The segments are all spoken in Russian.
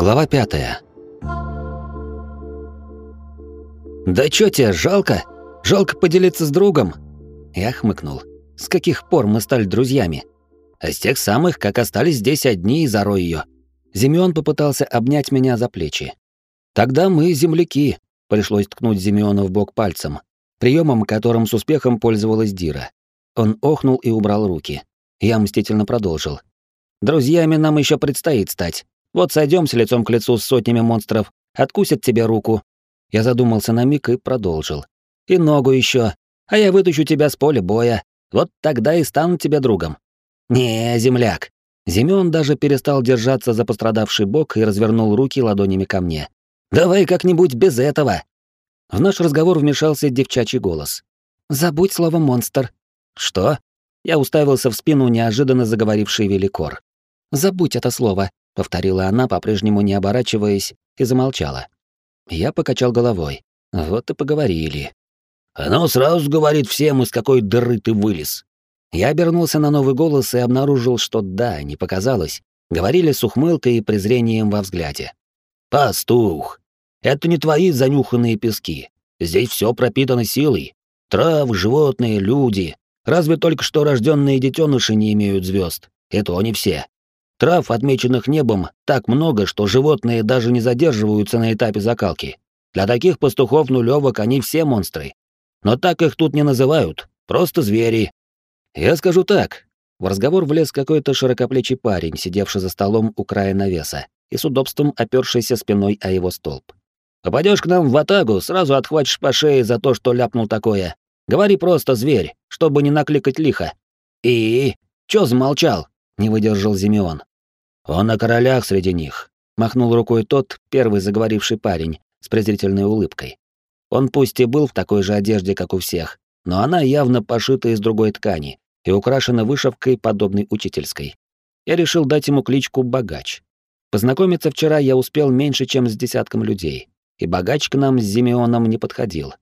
Глава пятая. «Да чё тебе, жалко? Жалко поделиться с другом?» Я хмыкнул. «С каких пор мы стали друзьями?» «А с тех самых, как остались здесь одни и зарой её». Зимеон попытался обнять меня за плечи. «Тогда мы земляки», — пришлось ткнуть Зимеона в бок пальцем, приемом, которым с успехом пользовалась Дира. Он охнул и убрал руки. Я мстительно продолжил. «Друзьями нам еще предстоит стать. Вот сойдемся лицом к лицу с сотнями монстров, откусят тебе руку». Я задумался на миг и продолжил. «И ногу еще, а я вытащу тебя с поля боя. Вот тогда и стану тебе другом». «Не, земляк». Зимён даже перестал держаться за пострадавший бок и развернул руки ладонями ко мне. «Давай как-нибудь без этого». В наш разговор вмешался девчачий голос. «Забудь слово «монстр». «Что?» Я уставился в спину неожиданно заговоривший Великор. «Забудь это слово повторила она, по-прежнему не оборачиваясь, и замолчала. Я покачал головой. Вот и поговорили. Оно сразу говорит всем, из какой дыры ты вылез. Я обернулся на новый голос и обнаружил, что да, не показалось. Говорили с ухмылкой и презрением во взгляде. «Пастух, это не твои занюханные пески. Здесь все пропитано силой. Травы, животные, люди. Разве только что рожденные детеныши не имеют звезд. И то не все. Трав, отмеченных небом, так много, что животные даже не задерживаются на этапе закалки. Для таких пастухов нулевок они все монстры. Но так их тут не называют, просто звери. Я скажу так. В разговор влез какой-то широкоплечий парень, сидевший за столом у края навеса и с удобством опершийся спиной о его столб. Попадешь к нам в атагу, сразу отхватишь по шее за то, что ляпнул такое. Говори просто зверь, чтобы не накликать лихо. И чё замолчал? Не выдержал Зимеон. Он на королях среди них, махнул рукой тот, первый заговоривший парень, с презрительной улыбкой. Он пусть и был в такой же одежде, как у всех, но она явно пошита из другой ткани и украшена вышивкой, подобной учительской. Я решил дать ему кличку «Богач». Познакомиться вчера я успел меньше, чем с десятком людей, и богач к нам с Зимеоном не подходил.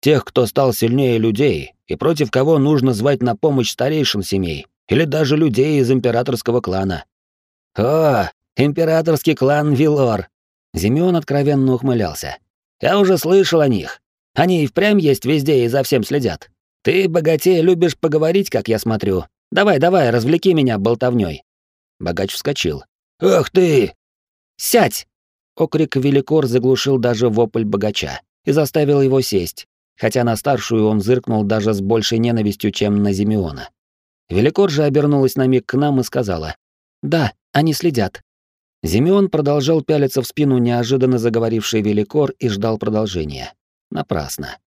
Тех, кто стал сильнее людей, и против кого нужно звать на помощь старейшин семей, или даже людей из императорского клана. «О, императорский клан Вилор!» Зимеон откровенно ухмылялся. «Я уже слышал о них. Они и впрямь есть везде и за всем следят. Ты, богатей, любишь поговорить, как я смотрю. Давай, давай, развлеки меня болтовней. Богач вскочил. «Ах ты!» «Сядь!» Окрик Великор заглушил даже вопль богача и заставил его сесть, хотя на старшую он зыркнул даже с большей ненавистью, чем на Зимеона. Великор же обернулась на миг к нам и сказала. «Да, они следят. Зимеон продолжал пялиться в спину неожиданно заговоривший Великор и ждал продолжения. Напрасно.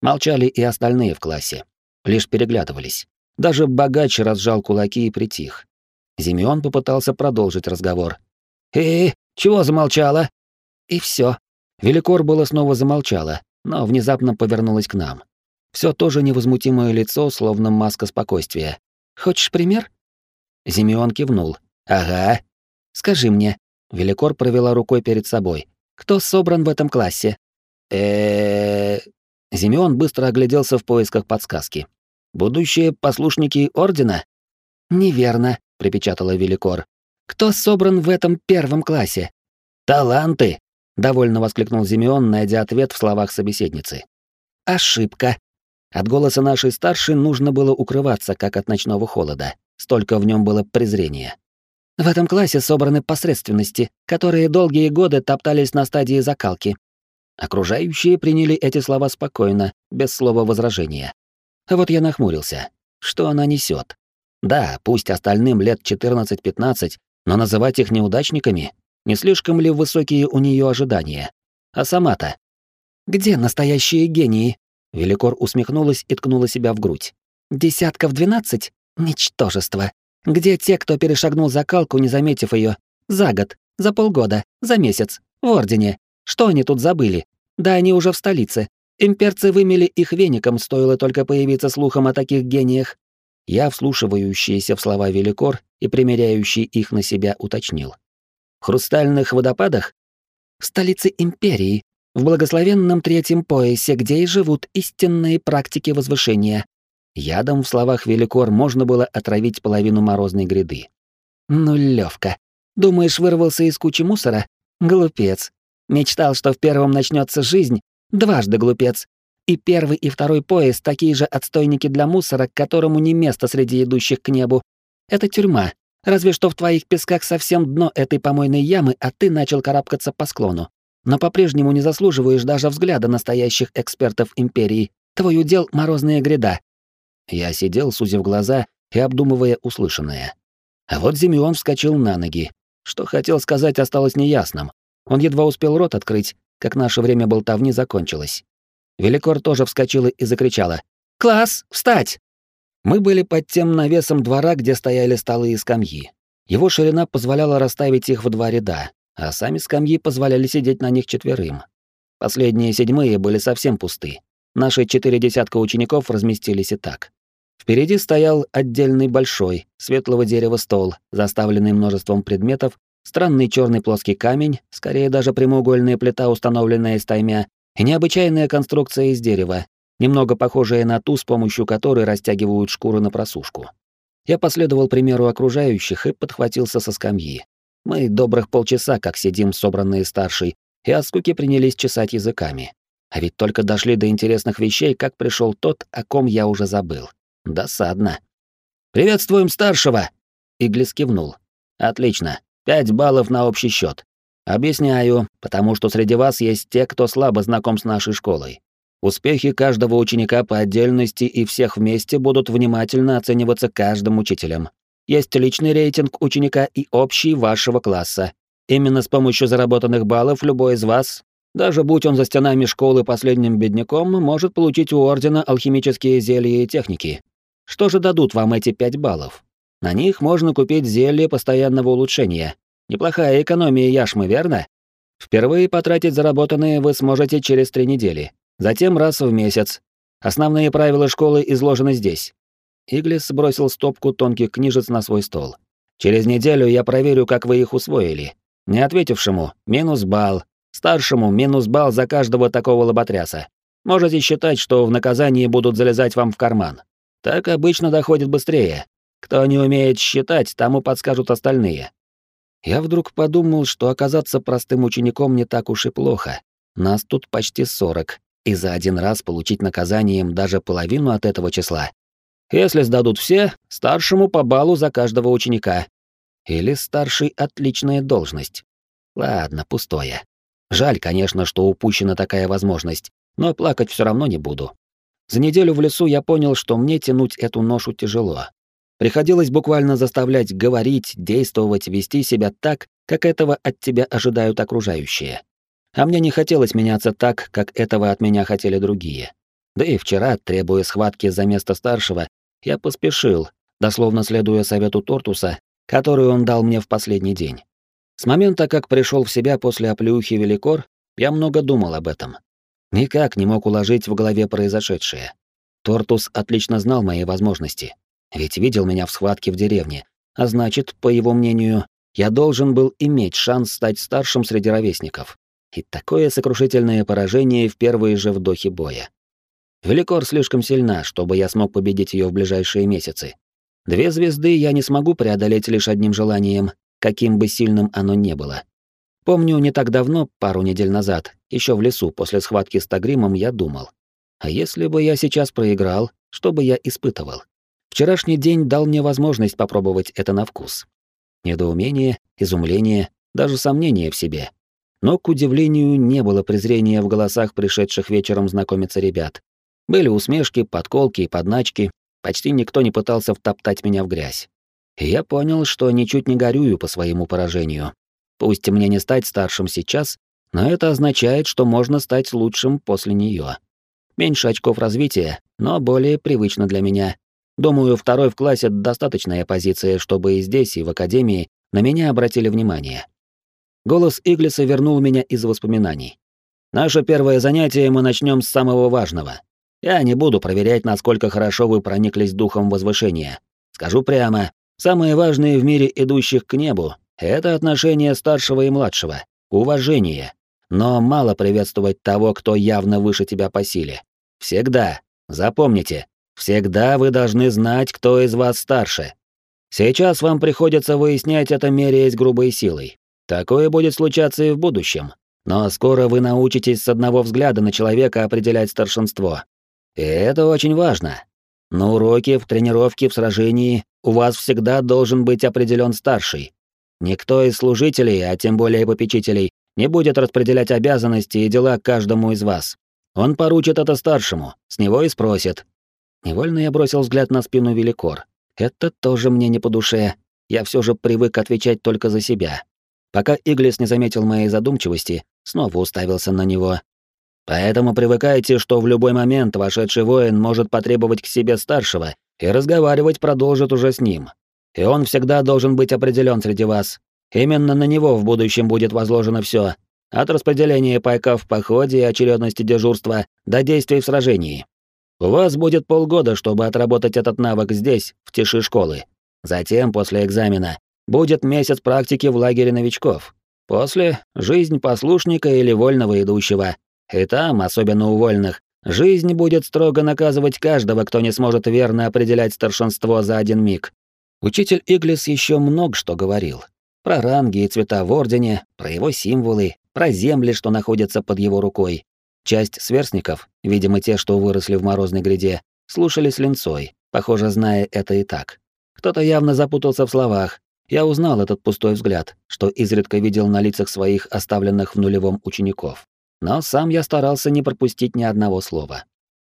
Молчали и остальные в классе. Лишь переглядывались. Даже богач разжал кулаки и притих. Зимеон попытался продолжить разговор. «Э, чего замолчала?» И все. Великор было снова замолчала, но внезапно повернулась к нам. Все тоже невозмутимое лицо, словно маска спокойствия. «Хочешь пример?» Зимеон кивнул, Ага. Скажи мне, Великор провела рукой перед собой. Кто собран в этом классе? э Зимеон быстро огляделся в поисках подсказки. Будущие послушники ордена? Неверно, припечатала Великор. Кто собран в этом первом классе? Таланты, довольно воскликнул Зимеон, найдя ответ в словах собеседницы. Ошибка. От голоса нашей старшей нужно было укрываться, как от ночного холода. Столько в нем было презрения. В этом классе собраны посредственности, которые долгие годы топтались на стадии закалки. Окружающие приняли эти слова спокойно, без слова возражения. А вот я нахмурился. Что она несет? Да, пусть остальным лет 14-15, но называть их неудачниками? Не слишком ли высокие у нее ожидания? А сама-то? Где настоящие гении? Великор усмехнулась и ткнула себя в грудь. Десятков двенадцать? Ничтожество. Где те, кто перешагнул закалку, не заметив ее? За год, за полгода, за месяц, в Ордене. Что они тут забыли? Да они уже в столице. Имперцы вымели их веником, стоило только появиться слухом о таких гениях. Я, вслушивающийся в слова Великор и примеряющий их на себя, уточнил. В хрустальных водопадах? В столице Империи, в благословенном третьем поясе, где и живут истинные практики возвышения. Ядом в словах Великор можно было отравить половину морозной гряды. «Ну, Лёвка, думаешь, вырвался из кучи мусора? Глупец. Мечтал, что в первом начнется жизнь. Дважды глупец. И первый, и второй поезд такие же отстойники для мусора, которому не место среди идущих к небу. Это тюрьма. Разве что в твоих песках совсем дно этой помойной ямы, а ты начал карабкаться по склону. Но по-прежнему не заслуживаешь даже взгляда настоящих экспертов империи. Твой удел — морозная гряда. Я сидел, сузив глаза и обдумывая услышанное. А вот Зимеон вскочил на ноги. Что хотел сказать, осталось неясным. Он едва успел рот открыть, как наше время болтовни закончилось. Великор тоже вскочила и закричала. «Класс! Встать!» Мы были под тем навесом двора, где стояли столы и скамьи. Его ширина позволяла расставить их в два ряда, а сами скамьи позволяли сидеть на них четверым. Последние седьмые были совсем пусты. Наши четыре десятка учеников разместились и так. Впереди стоял отдельный большой, светлого дерева стол, заставленный множеством предметов, странный черный плоский камень, скорее даже прямоугольная плита, установленная из таймя, и необычайная конструкция из дерева, немного похожая на ту, с помощью которой растягивают шкуры на просушку. Я последовал примеру окружающих и подхватился со скамьи. Мы добрых полчаса как сидим собранные старшей, и от скуки принялись чесать языками. А ведь только дошли до интересных вещей, как пришел тот, о ком я уже забыл. Досадно. «Приветствуем старшего!» Иглис кивнул. «Отлично. Пять баллов на общий счет. Объясняю, потому что среди вас есть те, кто слабо знаком с нашей школой. Успехи каждого ученика по отдельности и всех вместе будут внимательно оцениваться каждым учителем. Есть личный рейтинг ученика и общий вашего класса. Именно с помощью заработанных баллов любой из вас даже будь он за стенами школы последним бедняком, может получить у Ордена алхимические зелья и техники. Что же дадут вам эти пять баллов? На них можно купить зелье постоянного улучшения. Неплохая экономия яшмы, верно? Впервые потратить заработанные вы сможете через три недели. Затем раз в месяц. Основные правила школы изложены здесь. Иглис бросил стопку тонких книжец на свой стол. Через неделю я проверю, как вы их усвоили. Не ответившему — минус балл, Старшему минус балл за каждого такого лоботряса. Можете считать, что в наказании будут залезать вам в карман. Так обычно доходит быстрее. Кто не умеет считать, тому подскажут остальные. Я вдруг подумал, что оказаться простым учеником не так уж и плохо. Нас тут почти сорок, и за один раз получить наказанием даже половину от этого числа. Если сдадут все, старшему по баллу за каждого ученика. Или старший отличная должность. Ладно, пустое. Жаль, конечно, что упущена такая возможность, но плакать все равно не буду. За неделю в лесу я понял, что мне тянуть эту ношу тяжело. Приходилось буквально заставлять говорить, действовать, вести себя так, как этого от тебя ожидают окружающие. А мне не хотелось меняться так, как этого от меня хотели другие. Да и вчера, требуя схватки за место старшего, я поспешил, дословно следуя совету Тортуса, который он дал мне в последний день. С момента, как пришел в себя после оплеухи Великор, я много думал об этом. Никак не мог уложить в голове произошедшее. Тортус отлично знал мои возможности, ведь видел меня в схватке в деревне, а значит, по его мнению, я должен был иметь шанс стать старшим среди ровесников. И такое сокрушительное поражение в первые же вдохи боя. Великор слишком сильна, чтобы я смог победить ее в ближайшие месяцы. Две звезды я не смогу преодолеть лишь одним желанием, каким бы сильным оно не было. Помню, не так давно, пару недель назад, еще в лесу после схватки с Тагримом, я думал, а если бы я сейчас проиграл, что бы я испытывал? Вчерашний день дал мне возможность попробовать это на вкус. Недоумение, изумление, даже сомнение в себе. Но, к удивлению, не было презрения в голосах пришедших вечером знакомиться ребят. Были усмешки, подколки и подначки, почти никто не пытался втоптать меня в грязь. И я понял, что ничуть не горюю по своему поражению. Пусть мне не стать старшим сейчас, но это означает, что можно стать лучшим после нее. Меньше очков развития, но более привычно для меня. Думаю, второй в классе — достаточная позиция, чтобы и здесь, и в академии на меня обратили внимание. Голос Иглиса вернул меня из воспоминаний. Наше первое занятие мы начнем с самого важного. Я не буду проверять, насколько хорошо вы прониклись духом возвышения. Скажу прямо, Самое важное в мире идущих к небу — это отношение старшего и младшего, уважение. Но мало приветствовать того, кто явно выше тебя по силе. Всегда, запомните, всегда вы должны знать, кто из вас старше. Сейчас вам приходится выяснять это, меряясь грубой силой. Такое будет случаться и в будущем. Но скоро вы научитесь с одного взгляда на человека определять старшинство. И это очень важно. На уроке, в тренировке, в сражении у вас всегда должен быть определен старший. Никто из служителей, а тем более попечителей, не будет распределять обязанности и дела каждому из вас. Он поручит это старшему, с него и спросит. Невольно я бросил взгляд на спину Великор. Это тоже мне не по душе. Я все же привык отвечать только за себя. Пока Иглис не заметил моей задумчивости, снова уставился на него. Поэтому привыкайте, что в любой момент вошедший воин может потребовать к себе старшего, и разговаривать продолжит уже с ним. И он всегда должен быть определен среди вас. Именно на него в будущем будет возложено все, от распределения пайка в походе и очередности дежурства до действий в сражении. У вас будет полгода, чтобы отработать этот навык здесь, в тиши школы. Затем, после экзамена, будет месяц практики в лагере новичков. После — жизнь послушника или вольного идущего. И там, особенно у вольных, жизнь будет строго наказывать каждого, кто не сможет верно определять старшинство за один миг. Учитель Иглис еще много что говорил. Про ранги и цвета в Ордене, про его символы, про земли, что находятся под его рукой. Часть сверстников, видимо, те, что выросли в морозной гряде, слушали с линцой, похоже, зная это и так. Кто-то явно запутался в словах. Я узнал этот пустой взгляд, что изредка видел на лицах своих оставленных в нулевом учеников. Но сам я старался не пропустить ни одного слова.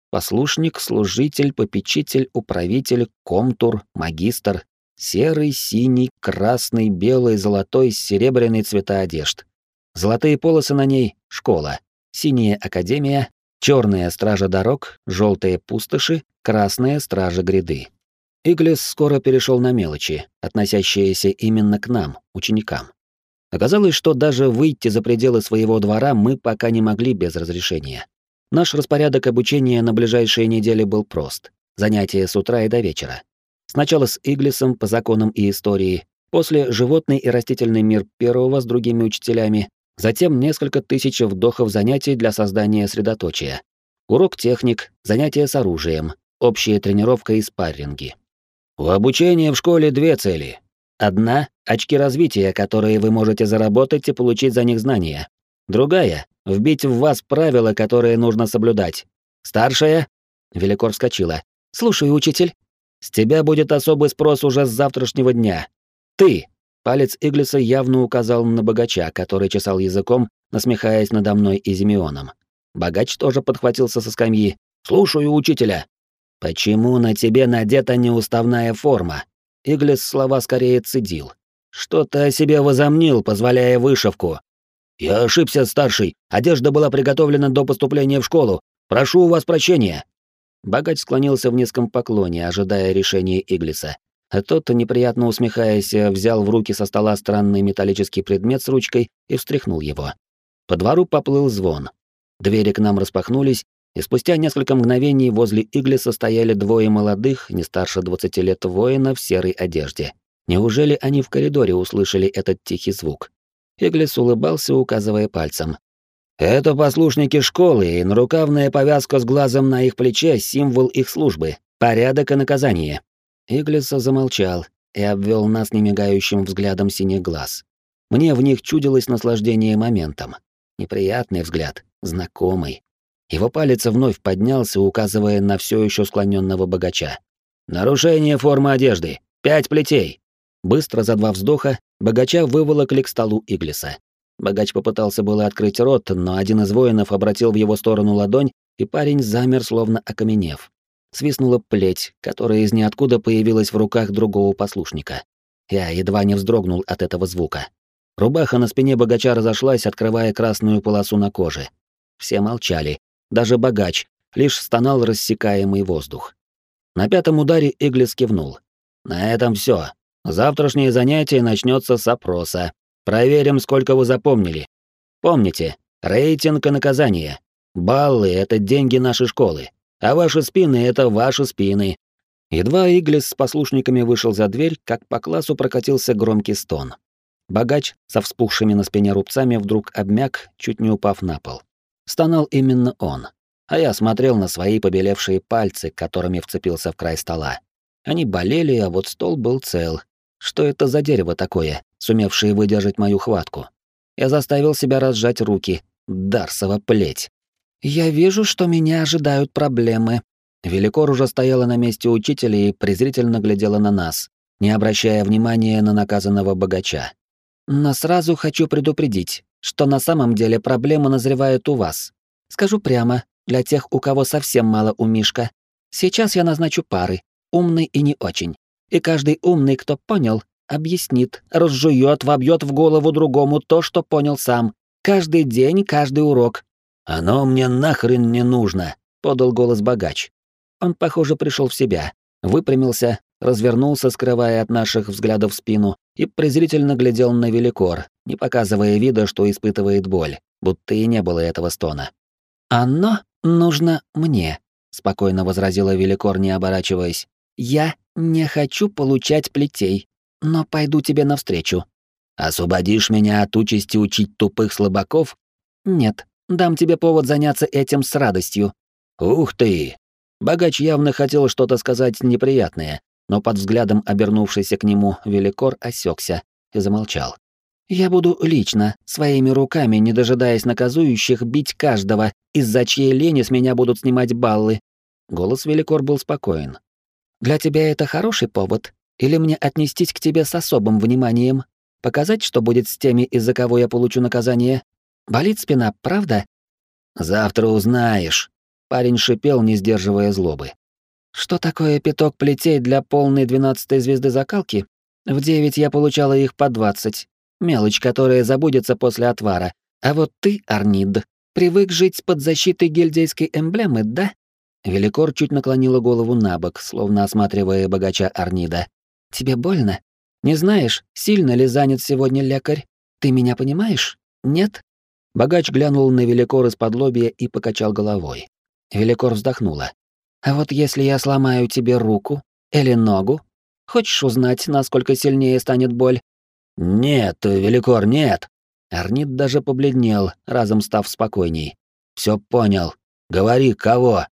Послушник, служитель, попечитель, управитель, комтур, магистр, серый, синий, красный, белый, золотой, серебряный цвета одежд. Золотые полосы на ней — школа, синяя — академия, черная — стража дорог, желтые — пустоши, красная — стража гряды. Иглис скоро перешел на мелочи, относящиеся именно к нам, ученикам. Оказалось, что даже выйти за пределы своего двора мы пока не могли без разрешения. Наш распорядок обучения на ближайшие недели был прост. Занятия с утра и до вечера. Сначала с Иглисом по законам и истории, после животный и растительный мир первого с другими учителями, затем несколько тысяч вдохов занятий для создания средоточия. Урок техник, занятия с оружием, общая тренировка и спарринги. У обучения в школе две цели. Одна — очки развития, которые вы можете заработать и получить за них знания. Другая — вбить в вас правила, которые нужно соблюдать. Старшая... Великор вскочила. «Слушай, учитель». «С тебя будет особый спрос уже с завтрашнего дня. Ты!» Палец Иглиса явно указал на богача, который чесал языком, насмехаясь надо мной и Зимеоном. Богач тоже подхватился со скамьи. «Слушаю учителя». «Почему на тебе надета неуставная форма?» Иглис слова скорее цедил. «Что ты о себе возомнил, позволяя вышивку?» «Я ошибся, старший. Одежда была приготовлена до поступления в школу. Прошу у вас прощения». Богач склонился в низком поклоне, ожидая решения Иглиса. А тот, неприятно усмехаясь, взял в руки со стола странный металлический предмет с ручкой и встряхнул его. По двору поплыл звон. Двери к нам распахнулись, и спустя несколько мгновений возле игли стояли двое молодых, не старше 20 лет воина в серой одежде. Неужели они в коридоре услышали этот тихий звук? Иглис улыбался, указывая пальцем. «Это послушники школы, и нарукавная повязка с глазом на их плече — символ их службы, порядок и наказание». Иглис замолчал и обвел нас немигающим взглядом синих глаз. Мне в них чудилось наслаждение моментом. Неприятный взгляд, знакомый. Его палец вновь поднялся, указывая на все еще склоненного богача. «Нарушение формы одежды! Пять плетей!» Быстро за два вздоха богача выволокли к столу Иглиса. Богач попытался было открыть рот, но один из воинов обратил в его сторону ладонь, и парень замер, словно окаменев. Свистнула плеть, которая из ниоткуда появилась в руках другого послушника. Я едва не вздрогнул от этого звука. Рубаха на спине богача разошлась, открывая красную полосу на коже. Все молчали, даже богач, лишь стонал рассекаемый воздух. На пятом ударе Иглис кивнул. «На этом все. Завтрашнее занятие начнется с опроса. Проверим, сколько вы запомнили. Помните, рейтинг и наказание. Баллы — это деньги нашей школы, а ваши спины — это ваши спины». Едва Иглис с послушниками вышел за дверь, как по классу прокатился громкий стон. Богач со вспухшими на спине рубцами вдруг обмяк, чуть не упав на пол. Стонал именно он. А я смотрел на свои побелевшие пальцы, которыми вцепился в край стола. Они болели, а вот стол был цел. Что это за дерево такое? Сумевшие выдержать мою хватку. Я заставил себя разжать руки. Дарсова плеть. «Я вижу, что меня ожидают проблемы». Великор уже стояла на месте учителя и презрительно глядела на нас, не обращая внимания на наказанного богача. «Но сразу хочу предупредить, что на самом деле проблема назревает у вас. Скажу прямо, для тех, у кого совсем мало умишка. Сейчас я назначу пары, умный и не очень. И каждый умный, кто понял, объяснит, разжует, вобьет в голову другому то, что понял сам. Каждый день, каждый урок. «Оно мне нахрен не нужно», — подал голос богач. Он, похоже, пришел в себя, выпрямился, развернулся, скрывая от наших взглядов спину, и презрительно глядел на Великор, не показывая вида, что испытывает боль, будто и не было этого стона. «Оно нужно мне», — спокойно возразила Великор, не оборачиваясь. «Я не хочу получать плетей, но пойду тебе навстречу». «Освободишь меня от участи учить тупых слабаков?» «Нет, дам тебе повод заняться этим с радостью». «Ух ты!» Богач явно хотел что-то сказать неприятное, но под взглядом обернувшийся к нему Великор осекся и замолчал. «Я буду лично, своими руками, не дожидаясь наказующих, бить каждого, из-за чьей лени с меня будут снимать баллы». Голос Великор был спокоен. «Для тебя это хороший повод? Или мне отнестись к тебе с особым вниманием? Показать, что будет с теми, из-за кого я получу наказание? Болит спина, правда?» «Завтра узнаешь», — парень шипел, не сдерживая злобы. Что такое пяток плетей для полной двенадцатой звезды закалки? В девять я получала их по двадцать. Мелочь, которая забудется после отвара. А вот ты, Арнид, привык жить под защитой гильдейской эмблемы, да? Великор чуть наклонила голову на бок, словно осматривая богача Арнида. Тебе больно? Не знаешь, сильно ли занят сегодня лекарь? Ты меня понимаешь? Нет? Богач глянул на Великор из-под лобья и покачал головой. Великор вздохнула. А вот если я сломаю тебе руку или ногу, хочешь узнать, насколько сильнее станет боль? Нет, Великор, нет. Арнит даже побледнел, разом став спокойней. Все понял. Говори, кого?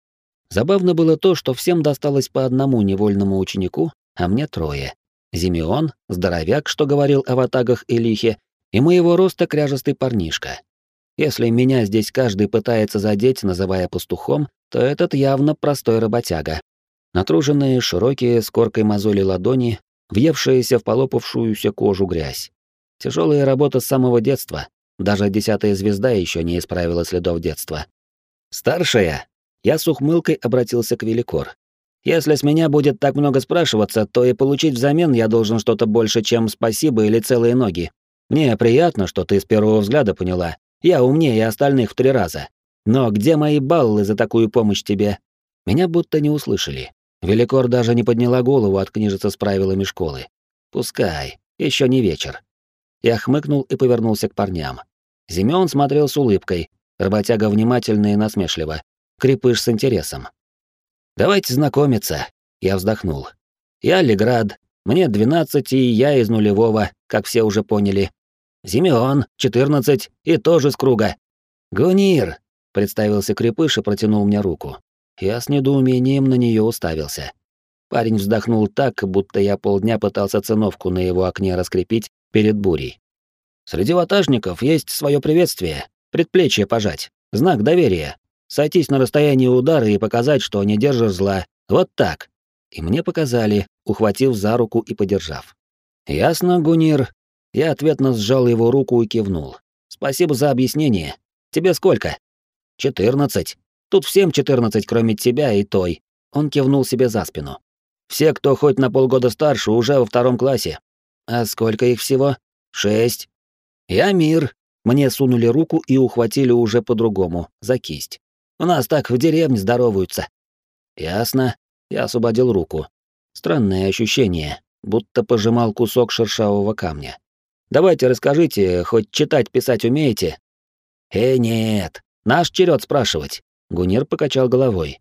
Забавно было то, что всем досталось по одному невольному ученику, а мне трое. Зимеон, здоровяк, что говорил о ватагах и лихе, и моего роста кряжестый парнишка. Если меня здесь каждый пытается задеть, называя пастухом, то этот явно простой работяга. Натруженные, широкие, с коркой мозоли ладони, въевшиеся в полопавшуюся кожу грязь. Тяжелая работа с самого детства. Даже десятая звезда еще не исправила следов детства. «Старшая!» Я с ухмылкой обратился к Великор. «Если с меня будет так много спрашиваться, то и получить взамен я должен что-то больше, чем спасибо или целые ноги. Мне приятно, что ты с первого взгляда поняла. Я умнее остальных в три раза. Но где мои баллы за такую помощь тебе? Меня будто не услышали. Великор даже не подняла голову от книжицы с правилами школы. Пускай, еще не вечер. Я хмыкнул и повернулся к парням. Зимён смотрел с улыбкой, работяга внимательно и насмешливо, крепыш с интересом. «Давайте знакомиться», — я вздохнул. «Я Леград, мне 12, и я из нулевого, как все уже поняли. Зимеон, 14, и тоже с круга. Гунир, Представился крепыш и протянул мне руку. Я с недоумением на нее уставился. Парень вздохнул так, будто я полдня пытался циновку на его окне раскрепить перед бурей. Среди ватажников есть свое приветствие, предплечье пожать, знак доверия, сойтись на расстоянии удара и показать, что не держишь зла. Вот так. И мне показали, ухватив за руку и подержав. Ясно, Гунир. Я ответно сжал его руку и кивнул. Спасибо за объяснение. Тебе сколько? «Четырнадцать. Тут всем четырнадцать, кроме тебя и той». Он кивнул себе за спину. «Все, кто хоть на полгода старше, уже во втором классе. А сколько их всего? Шесть. Я мир». Мне сунули руку и ухватили уже по-другому, за кисть. «У нас так в деревне здороваются». «Ясно». Я освободил руку. Странное ощущение, будто пожимал кусок шершавого камня. «Давайте расскажите, хоть читать-писать умеете?» «Э, нет, Наш черед спрашивать. Гунир покачал головой.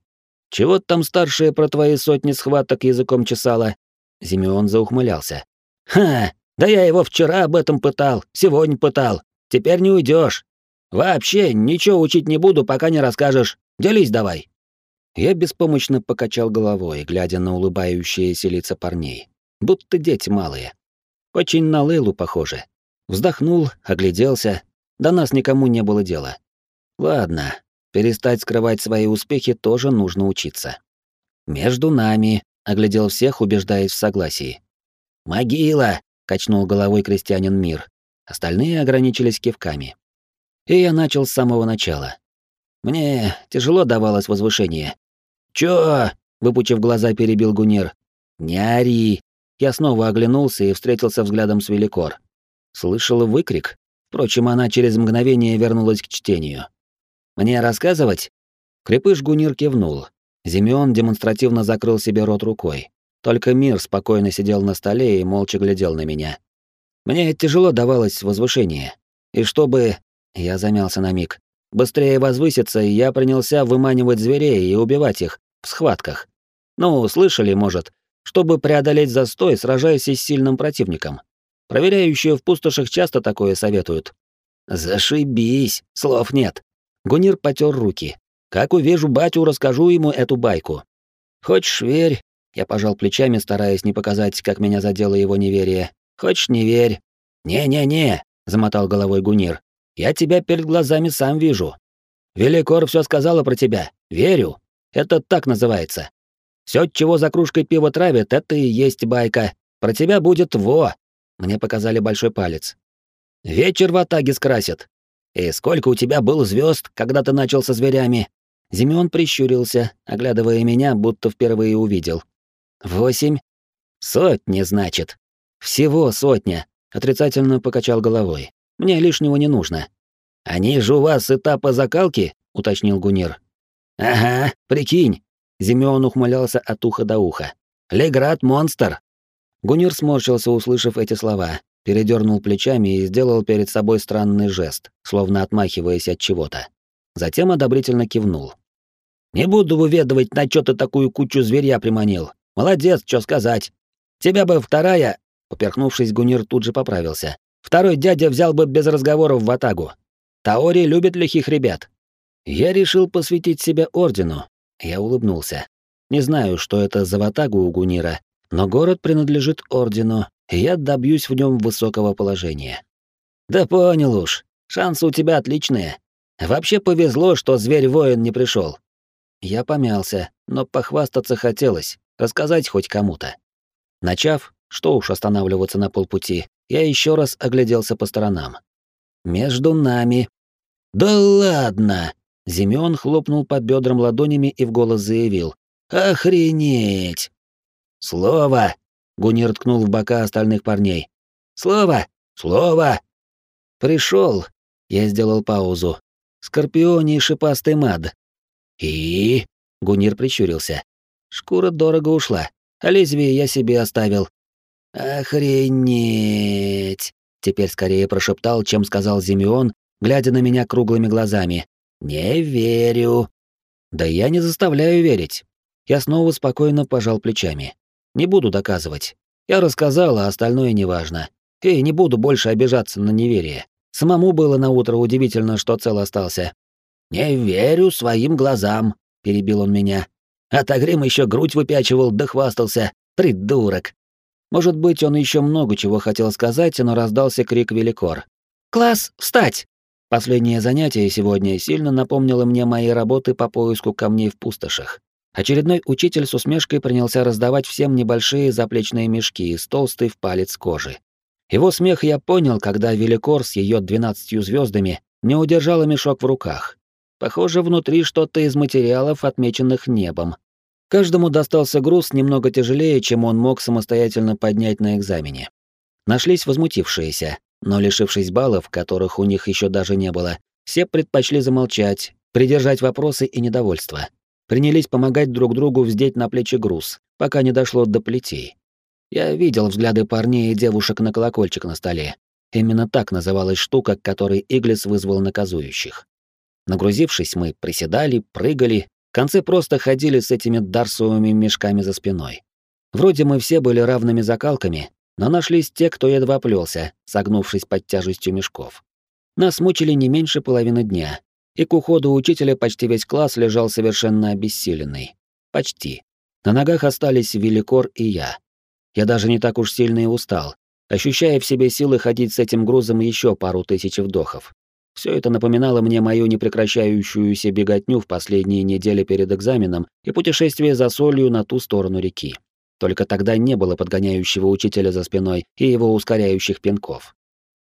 Чего там старшая про твои сотни схваток языком чесала? Зимеон заухмылялся. Ха, да я его вчера об этом пытал, сегодня пытал. Теперь не уйдешь. Вообще ничего учить не буду, пока не расскажешь. Делись давай. Я беспомощно покачал головой, глядя на улыбающиеся лица парней, будто дети малые. Очень на Лейлу похоже. Вздохнул, огляделся. До нас никому не было дела. Ладно, перестать скрывать свои успехи тоже нужно учиться. Между нами, оглядел всех, убеждаясь в согласии. Могила, качнул головой крестьянин Мир. Остальные ограничились кивками. И я начал с самого начала. Мне тяжело давалось возвышение. «Чё?» — выпучив глаза, перебил Гунир. «Не ори!» Я снова оглянулся и встретился взглядом с Великор. Слышал выкрик. Впрочем, она через мгновение вернулась к чтению. «Мне рассказывать?» Крепыш Гунир кивнул. Зимеон демонстративно закрыл себе рот рукой. Только мир спокойно сидел на столе и молча глядел на меня. Мне тяжело давалось возвышение. И чтобы... Я замялся на миг. Быстрее возвыситься, я принялся выманивать зверей и убивать их в схватках. Ну, слышали, может, чтобы преодолеть застой, сражаясь с сильным противником. Проверяющие в пустошах часто такое советуют. Зашибись, слов нет. Гунир потер руки. Как увижу батю, расскажу ему эту байку. Хочешь верь, я пожал плечами, стараясь не показать, как меня задело его неверие. Хочешь не верь. Не-не-не, замотал головой Гунир. Я тебя перед глазами сам вижу. Великор все сказала про тебя. Верю. Это так называется. Все, чего за кружкой пива травят, это и есть байка. Про тебя будет во. Мне показали большой палец. Вечер в Атаге скрасят. И сколько у тебя было звезд, когда ты начал со зверями? Зимеон прищурился, оглядывая меня, будто впервые увидел. Восемь? Сотни, значит. Всего сотня. Отрицательно покачал головой. Мне лишнего не нужно. Они же у вас этапа закалки, уточнил Гунир. Ага, прикинь. Зимеон ухмылялся от уха до уха. Леград монстр. Гунир сморщился, услышав эти слова, передернул плечами и сделал перед собой странный жест, словно отмахиваясь от чего-то. Затем одобрительно кивнул. «Не буду выведывать, на чё ты такую кучу зверя приманил. Молодец, что сказать. Тебя бы вторая...» Поперхнувшись, Гунир тут же поправился. Второй дядя взял бы без разговоров в атагу. Таори любит лихих ребят. Я решил посвятить себя ордену. Я улыбнулся. Не знаю, что это за ватагу у Гунира, но город принадлежит ордену, и я добьюсь в нем высокого положения. Да понял уж. Шансы у тебя отличные. Вообще повезло, что зверь-воин не пришел. Я помялся, но похвастаться хотелось, рассказать хоть кому-то. Начав, что уж останавливаться на полпути, я еще раз огляделся по сторонам. Между нами. Да ладно! Зимён хлопнул по бедрам ладонями и в голос заявил. Охренеть! Слово! Гунир ткнул в бока остальных парней. Слово! Слово! Пришел. Я сделал паузу. Скорпионий шипастый мад. И? Гунир прищурился. Шкура дорого ушла, а лезвие я себе оставил. «Охренеть!» — теперь скорее прошептал, чем сказал Зимеон, глядя на меня круглыми глазами. «Не верю». «Да я не заставляю верить». Я снова спокойно пожал плечами. «Не буду доказывать. Я рассказал, а остальное неважно. И не буду больше обижаться на неверие. Самому было на утро удивительно, что цел остался». «Не верю своим глазам», — перебил он меня. Тагрим еще грудь выпячивал, да хвастался. Придурок. Может быть, он еще много чего хотел сказать, но раздался крик Великор. «Класс, встать!» Последнее занятие сегодня сильно напомнило мне мои работы по поиску камней в пустошах. Очередной учитель с усмешкой принялся раздавать всем небольшие заплечные мешки из толстой в палец кожи. Его смех я понял, когда Великор с ее двенадцатью звездами не удержала мешок в руках. Похоже, внутри что-то из материалов, отмеченных небом. Каждому достался груз немного тяжелее, чем он мог самостоятельно поднять на экзамене. Нашлись возмутившиеся, но лишившись баллов, которых у них еще даже не было, все предпочли замолчать, придержать вопросы и недовольство. Принялись помогать друг другу вздеть на плечи груз, пока не дошло до плетей. Я видел взгляды парней и девушек на колокольчик на столе. Именно так называлась штука, которой Иглис вызвал наказующих. Нагрузившись, мы приседали, прыгали, конце просто ходили с этими дарсовыми мешками за спиной. Вроде мы все были равными закалками, но нашлись те, кто едва плелся, согнувшись под тяжестью мешков. Нас мучили не меньше половины дня, и к уходу учителя почти весь класс лежал совершенно обессиленный. Почти. На ногах остались Великор и я. Я даже не так уж сильно и устал. ощущая в себе силы ходить с этим грузом еще пару тысяч вдохов. Все это напоминало мне мою непрекращающуюся беготню в последние недели перед экзаменом и путешествие за солью на ту сторону реки. Только тогда не было подгоняющего учителя за спиной и его ускоряющих пинков.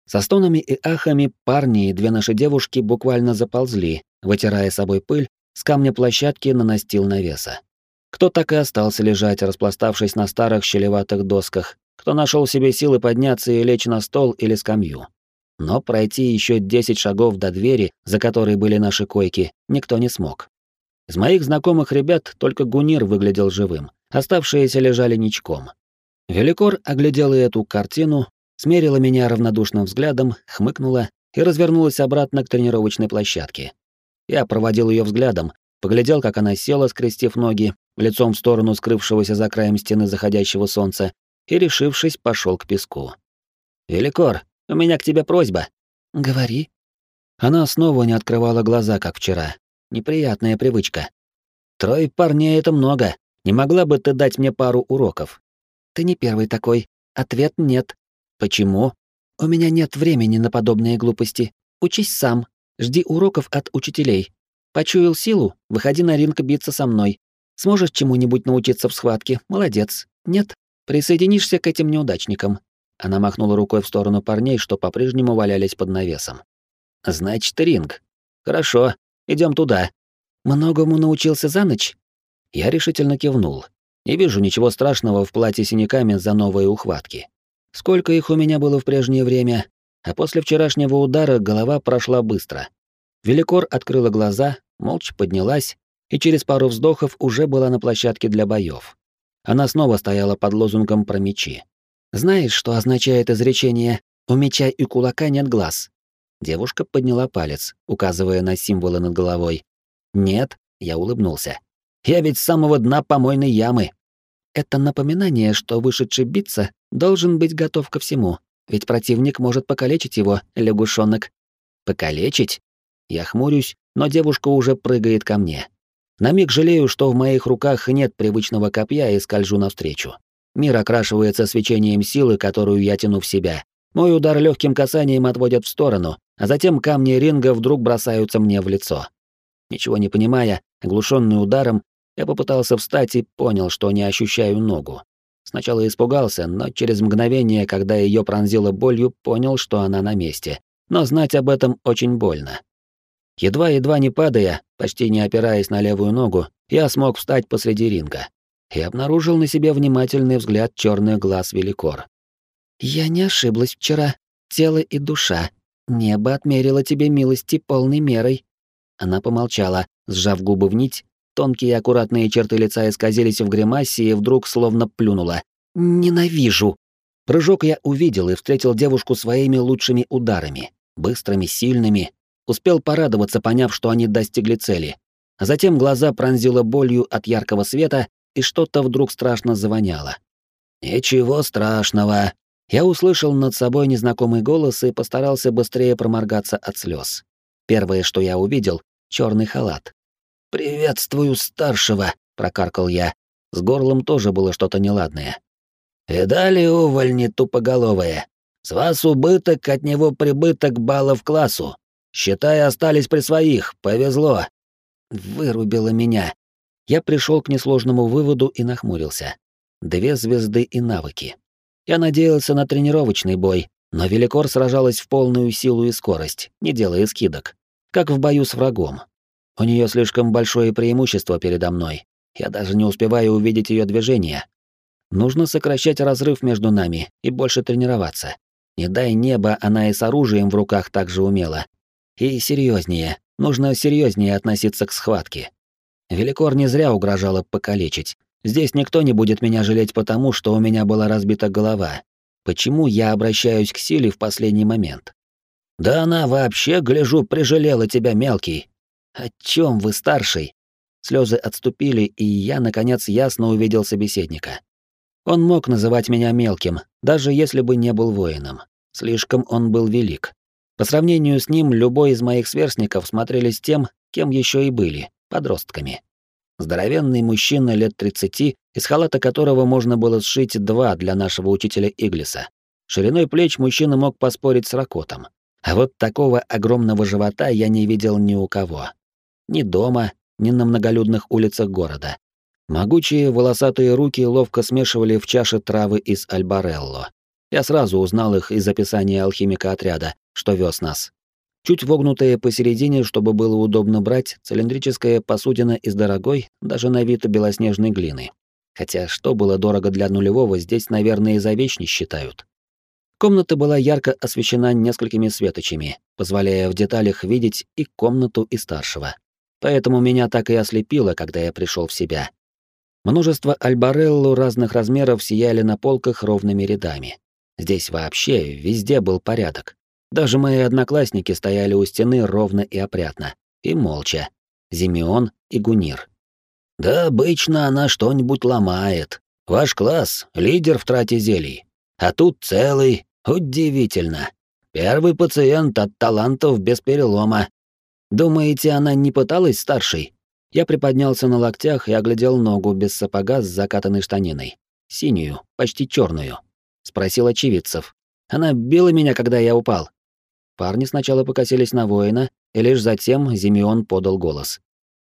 Со стонами и ахами парни и две наши девушки буквально заползли, вытирая собой пыль, с камня площадки на настил навеса. Кто так и остался лежать, распластавшись на старых щелеватых досках, кто нашел себе силы подняться и лечь на стол или скамью. Но пройти еще 10 шагов до двери, за которой были наши койки, никто не смог. Из моих знакомых ребят только Гунир выглядел живым, оставшиеся лежали ничком. Великор оглядела эту картину, смерила меня равнодушным взглядом, хмыкнула и развернулась обратно к тренировочной площадке. Я проводил ее взглядом, поглядел, как она села, скрестив ноги, лицом в сторону скрывшегося за краем стены заходящего солнца, и, решившись, пошел к песку. «Великор, у меня к тебе просьба». «Говори». Она снова не открывала глаза, как вчера. Неприятная привычка. «Трое парней — это много. Не могла бы ты дать мне пару уроков?» «Ты не первый такой. Ответ — нет». «Почему?» «У меня нет времени на подобные глупости. Учись сам. Жди уроков от учителей. Почуял силу? Выходи на ринг биться со мной. Сможешь чему-нибудь научиться в схватке? Молодец. Нет? Присоединишься к этим неудачникам. Она махнула рукой в сторону парней, что по-прежнему валялись под навесом. Значит, ринг. Хорошо, идем туда. Многому научился за ночь? Я решительно кивнул. Не вижу ничего страшного в платье синяками за новые ухватки. Сколько их у меня было в прежнее время, а после вчерашнего удара голова прошла быстро. Великор открыла глаза, молча поднялась и через пару вздохов уже была на площадке для боев. Она снова стояла под лозунгом про мечи. «Знаешь, что означает изречение «у меча и кулака нет глаз»?» Девушка подняла палец, указывая на символы над головой. «Нет», — я улыбнулся. «Я ведь с самого дна помойной ямы». «Это напоминание, что вышедший биться должен быть готов ко всему, ведь противник может покалечить его, лягушонок». «Покалечить?» Я хмурюсь, но девушка уже прыгает ко мне. На миг жалею, что в моих руках нет привычного копья и скольжу навстречу. Мир окрашивается свечением силы, которую я тяну в себя. Мой удар легким касанием отводят в сторону, а затем камни ринга вдруг бросаются мне в лицо. Ничего не понимая, оглушенный ударом, я попытался встать и понял, что не ощущаю ногу. Сначала испугался, но через мгновение, когда ее пронзило болью, понял, что она на месте. Но знать об этом очень больно. Едва-едва не падая, почти не опираясь на левую ногу, я смог встать посреди ринга и обнаружил на себе внимательный взгляд черных глаз Великор. «Я не ошиблась вчера. Тело и душа. Небо отмерило тебе милости полной мерой». Она помолчала, сжав губы в нить, тонкие аккуратные черты лица исказились в гримасе и вдруг словно плюнула. «Ненавижу!» Прыжок я увидел и встретил девушку своими лучшими ударами. Быстрыми, сильными, Успел порадоваться, поняв, что они достигли цели. А затем глаза пронзило болью от яркого света, и что-то вдруг страшно завоняло. «Ничего страшного». Я услышал над собой незнакомый голос и постарался быстрее проморгаться от слез. Первое, что я увидел — черный халат. «Приветствую старшего», — прокаркал я. С горлом тоже было что-то неладное. «Видали, увольни тупоголовые? С вас убыток, от него прибыток баллов классу. Считай, остались при своих, повезло. Вырубило меня. Я пришел к несложному выводу и нахмурился. Две звезды и навыки. Я надеялся на тренировочный бой, но Великор сражалась в полную силу и скорость, не делая скидок. Как в бою с врагом. У нее слишком большое преимущество передо мной. Я даже не успеваю увидеть ее движения. Нужно сокращать разрыв между нами и больше тренироваться. Не дай небо, она и с оружием в руках так же умела. И серьезнее, нужно серьезнее относиться к схватке. Великор не зря угрожала покалечить. Здесь никто не будет меня жалеть потому, что у меня была разбита голова. Почему я обращаюсь к силе в последний момент? Да она вообще, гляжу, прижалела тебя, мелкий. О чем вы, старший? Слезы отступили, и я, наконец, ясно увидел собеседника. Он мог называть меня мелким, даже если бы не был воином. Слишком он был велик. По сравнению с ним, любой из моих сверстников смотрелись тем, кем еще и были — подростками. Здоровенный мужчина лет 30, из халата которого можно было сшить два для нашего учителя Иглиса. Шириной плеч мужчина мог поспорить с Ракотом. А вот такого огромного живота я не видел ни у кого. Ни дома, ни на многолюдных улицах города. Могучие волосатые руки ловко смешивали в чаше травы из альбарелло. Я сразу узнал их из описания алхимика отряда, что вез нас. Чуть вогнутая посередине, чтобы было удобно брать, цилиндрическая посудина из дорогой, даже на вид белоснежной глины. Хотя что было дорого для нулевого, здесь, наверное, и за не считают. Комната была ярко освещена несколькими светочами, позволяя в деталях видеть и комнату, и старшего. Поэтому меня так и ослепило, когда я пришел в себя. Множество альбареллу разных размеров сияли на полках ровными рядами. Здесь вообще везде был порядок. Даже мои одноклассники стояли у стены ровно и опрятно. И молча. Зимеон и Гунир. «Да обычно она что-нибудь ломает. Ваш класс — лидер в трате зелий. А тут целый. Удивительно. Первый пациент от талантов без перелома. Думаете, она не пыталась старшей? Я приподнялся на локтях и оглядел ногу без сапога с закатанной штаниной. Синюю, почти черную. Спросил очевидцев. Она била меня, когда я упал. Парни сначала покосились на воина, и лишь затем Зимеон подал голос.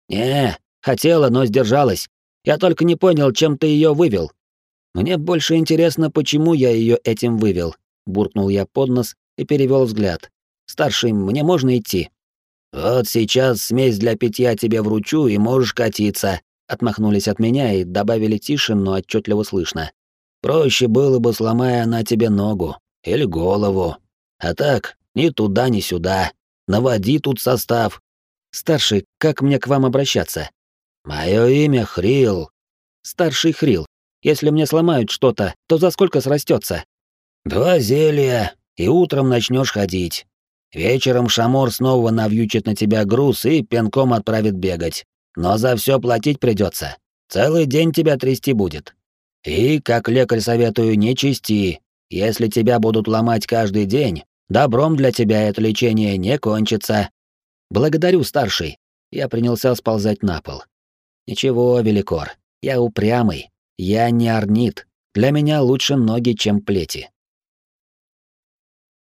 «Не, хотела, но сдержалась. Я только не понял, чем ты ее вывел». «Мне больше интересно, почему я ее этим вывел», — буркнул я под нос и перевел взгляд. «Старший, мне можно идти?» «Вот сейчас смесь для питья тебе вручу, и можешь катиться», — отмахнулись от меня и добавили тише, но отчетливо слышно. «Проще было бы, сломая она тебе ногу или голову. А так, ни туда, ни сюда. Наводи тут состав». «Старший, как мне к вам обращаться?» «Мое имя Хрил». «Старший Хрил. Если мне сломают что-то, то за сколько срастется? «Два зелья, и утром начнешь ходить. Вечером Шамор снова навьючит на тебя груз и пинком отправит бегать. Но за все платить придется. Целый день тебя трясти будет. И, как лекарь советую, не чисти. Если тебя будут ломать каждый день, добром для тебя это лечение не кончится. Благодарю, старший. Я принялся сползать на пол. Ничего, Великор, я упрямый. Я не орнит. Для меня лучше ноги, чем плети.